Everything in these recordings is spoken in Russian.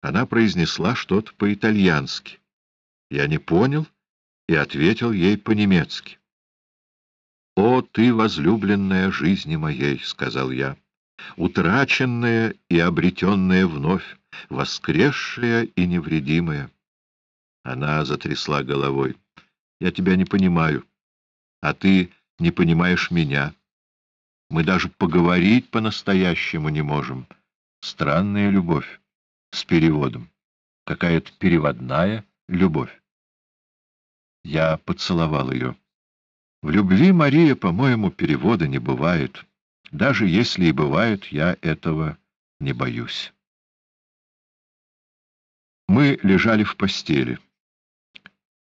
Она произнесла что-то по-итальянски. Я не понял и ответил ей по-немецки. «О, ты, возлюбленная жизни моей!» — сказал я. «Утраченная и обретенная вновь, воскресшая и невредимая». Она затрясла головой. «Я тебя не понимаю, а ты не понимаешь меня. Мы даже поговорить по-настоящему не можем. Странная любовь с переводом. Какая-то переводная любовь. Я поцеловал ее. В любви, Мария, по-моему, перевода не бывает. Даже если и бывает, я этого не боюсь. Мы лежали в постели.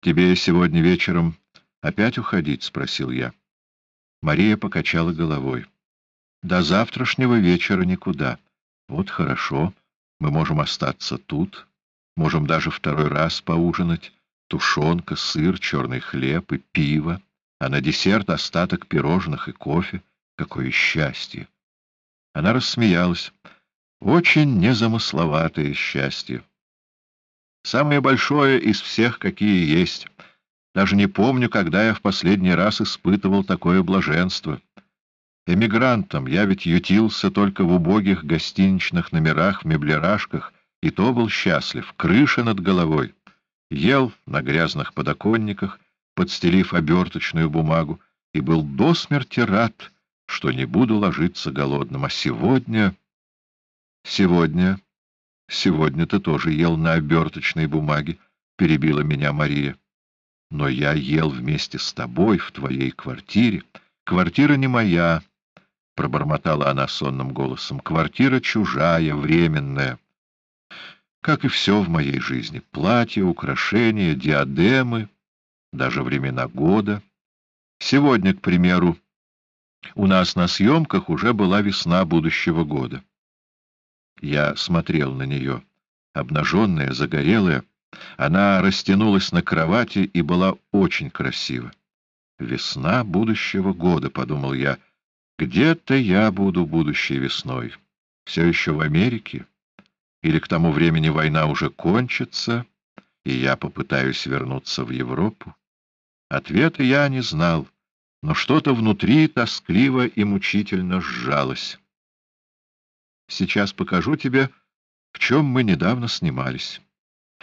«Тебе сегодня вечером опять уходить?» — спросил я. Мария покачала головой. «До завтрашнего вечера никуда. Вот хорошо, мы можем остаться тут, можем даже второй раз поужинать. Тушенка, сыр, черный хлеб и пиво, а на десерт остаток пирожных и кофе. Какое счастье!» Она рассмеялась. «Очень незамысловатое счастье. Самое большое из всех, какие есть. Даже не помню, когда я в последний раз испытывал такое блаженство. Эмигрантом я ведь ютился только в убогих гостиничных номерах, меблерашках, и то был счастлив, крыша над головой. Ел на грязных подоконниках, подстелив оберточную бумагу, и был до смерти рад, что не буду ложиться голодным. А сегодня... Сегодня... Сегодня ты тоже ел на оберточной бумаге, — перебила меня Мария. Но я ел вместе с тобой в твоей квартире. Квартира не моя, — пробормотала она сонным голосом. Квартира чужая, временная. Как и все в моей жизни. Платья, украшения, диадемы, даже времена года. Сегодня, к примеру, у нас на съемках уже была весна будущего года. Я смотрел на нее. Обнаженная, загорелая, она растянулась на кровати и была очень красива. «Весна будущего года», — подумал я. «Где-то я буду будущей весной. Все еще в Америке? Или к тому времени война уже кончится, и я попытаюсь вернуться в Европу?» Ответа я не знал, но что-то внутри тоскливо и мучительно сжалось. Сейчас покажу тебе, в чем мы недавно снимались.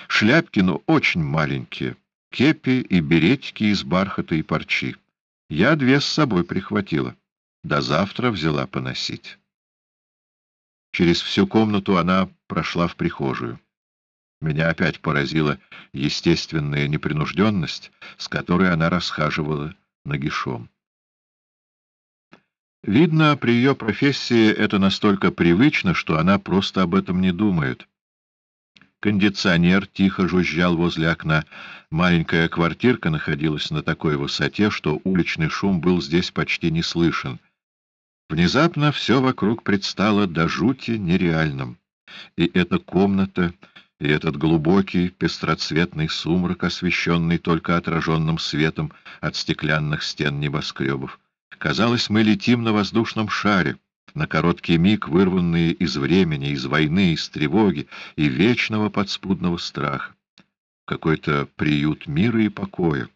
Шляпки, но очень маленькие, кепи и беретики из бархата и парчи. Я две с собой прихватила. До завтра взяла поносить. Через всю комнату она прошла в прихожую. Меня опять поразила естественная непринужденность, с которой она расхаживала нагишом. Видно, при ее профессии это настолько привычно, что она просто об этом не думает. Кондиционер тихо жужжал возле окна. Маленькая квартирка находилась на такой высоте, что уличный шум был здесь почти не слышен. Внезапно все вокруг предстало до жути нереальным. И эта комната, и этот глубокий пестроцветный сумрак, освещенный только отраженным светом от стеклянных стен небоскребов. Казалось, мы летим на воздушном шаре, на короткий миг вырванные из времени, из войны, из тревоги и вечного подспудного страха. Какой-то приют мира и покоя,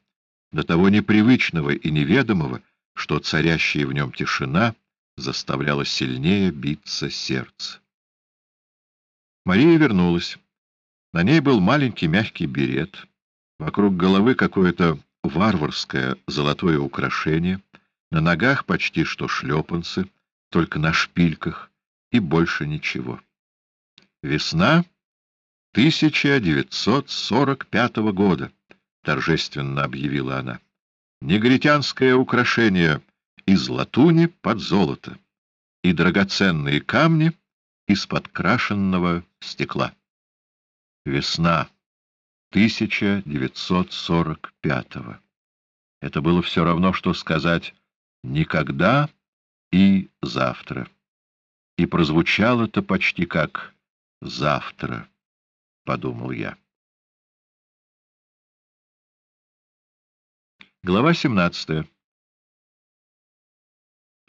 до того непривычного и неведомого, что царящая в нем тишина заставляла сильнее биться сердце. Мария вернулась. На ней был маленький мягкий берет, вокруг головы какое-то варварское золотое украшение — на ногах почти что шлепанцы, только на шпильках, и больше ничего. Весна 1945 года, торжественно объявила она. Негритянское украшение из латуни под золото и драгоценные камни из подкрашенного стекла. Весна 1945 -го. Это было все равно, что сказать никогда и завтра. И прозвучало это почти как «завтра», — подумал я. Глава 17.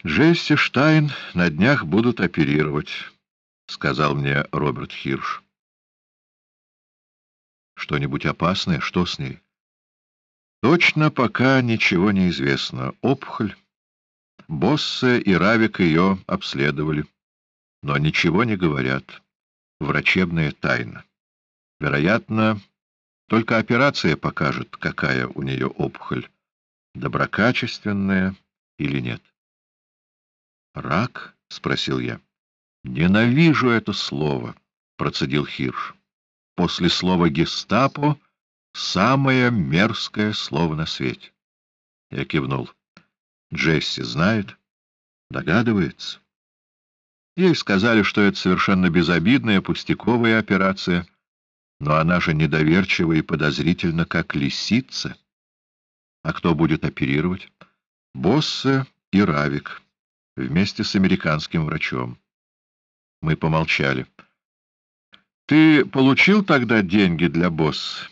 «Джесси Штайн на днях будут оперировать», — сказал мне Роберт Хирш. Что-нибудь опасное? Что с ней? Точно пока ничего не известно. Опухоль. Боссе и Равик ее обследовали. Но ничего не говорят. Врачебная тайна. Вероятно, только операция покажет, какая у нее опухоль. Доброкачественная или нет. «Рак?» — спросил я. «Ненавижу это слово», — процедил Хирш. «После слова «гестапо» самое мерзкое слово на свете». Я кивнул. Джесси знает? Догадывается? Ей сказали, что это совершенно безобидная, пустяковая операция, но она же недоверчива и подозрительна, как лисица. А кто будет оперировать? Боссе и Равик, вместе с американским врачом. Мы помолчали. «Ты получил тогда деньги для босса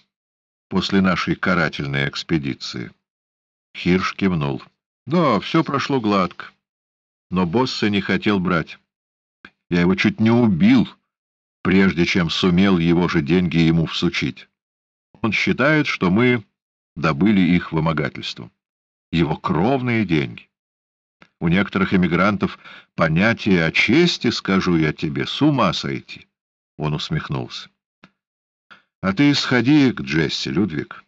после нашей карательной экспедиции?» Хирш кивнул. Да, все прошло гладко. Но босса не хотел брать. Я его чуть не убил, прежде чем сумел его же деньги ему всучить. Он считает, что мы добыли их вымогательством. Его кровные деньги. У некоторых эмигрантов понятие о чести, скажу я тебе, с ума сойти. Он усмехнулся. — А ты сходи к Джесси, Людвиг.